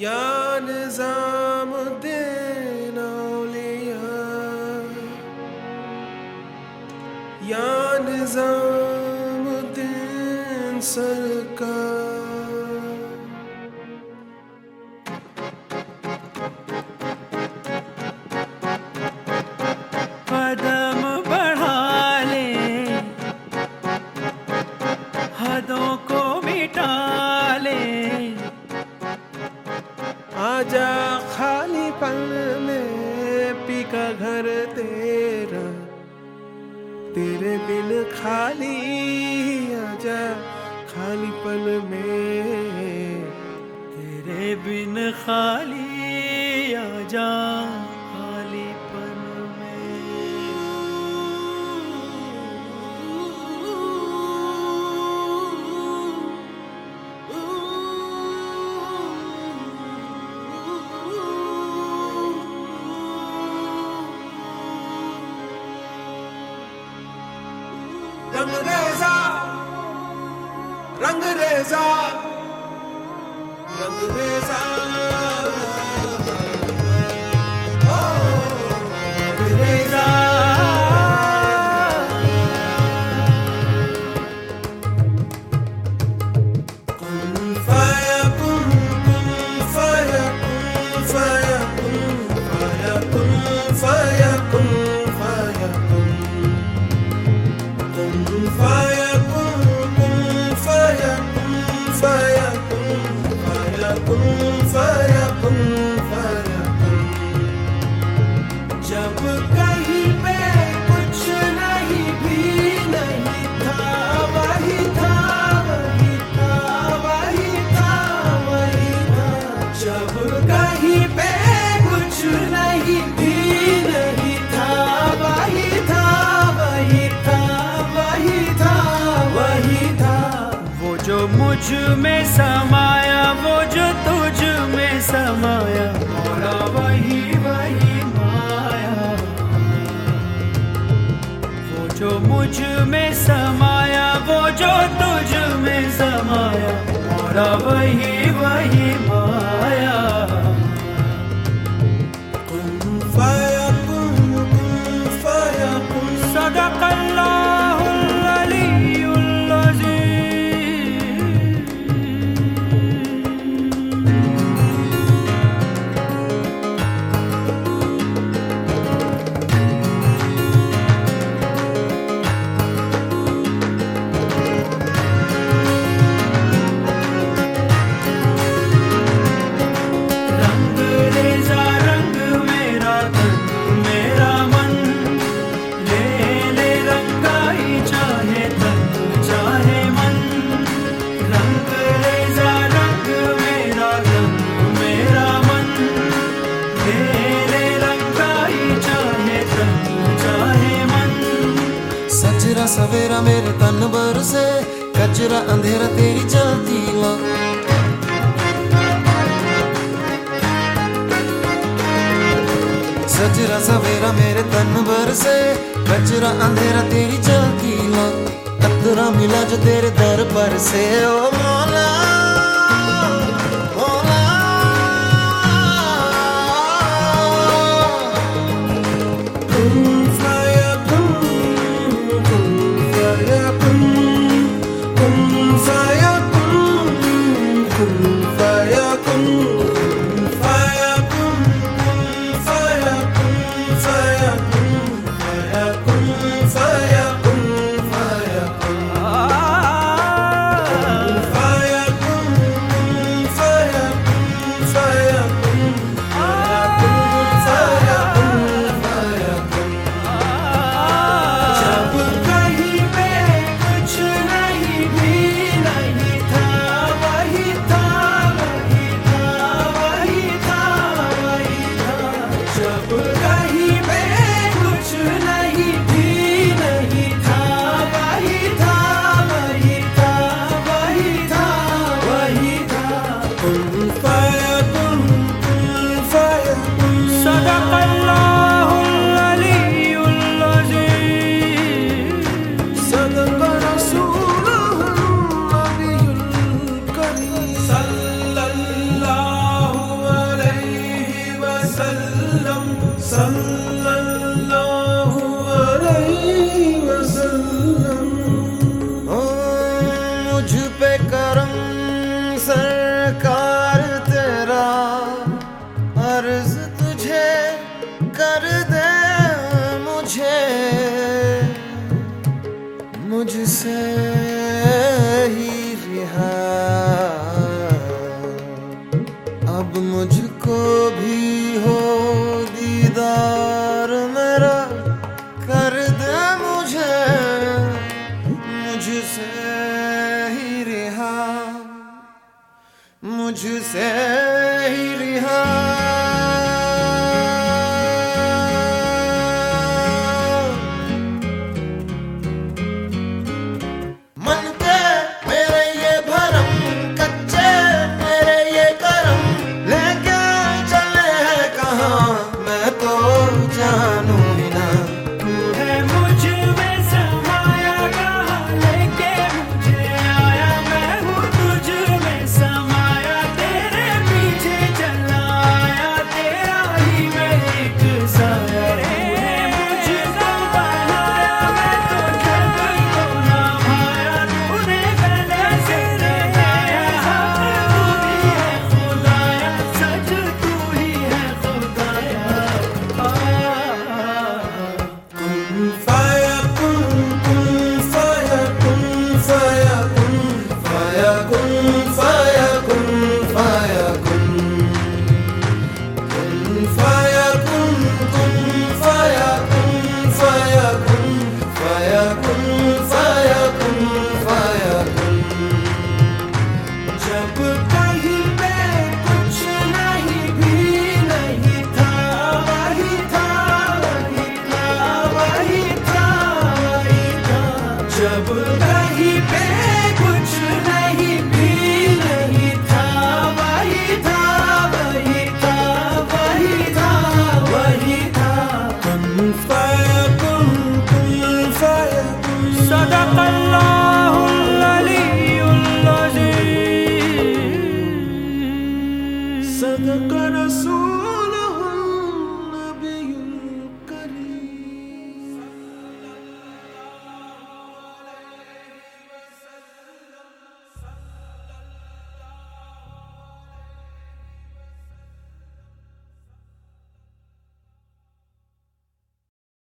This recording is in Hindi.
Ya Nizamuddin Awliya Ya Nizamuddin Sarkar आजा खाली पल में पी का घर तेरा। तेरे बिन खाली आजा खाली पल में। तेरे बिन खाली आजा मुझमें समाया, वो जो तुझ में समाया मोरा वही वही माया। वो जो मुझमें समाया, वो जो तुझ में समाया मोरा वही वही माया। मेरे तन बरसे कचरा अंधेरा तेरी जलती ला। सजरा सवेरा मेरे तन बरसे कचरा अंधेरा तेरी जलती ला। कतरा मिला जो तेरे दर पर से, ओ सरकार तेरा अर्ज़ तुझे कर दे मुझे। मुझसे ही रिहा। अब मुझको भी हो दीदार। रिहा मुझसे ही रिहा Double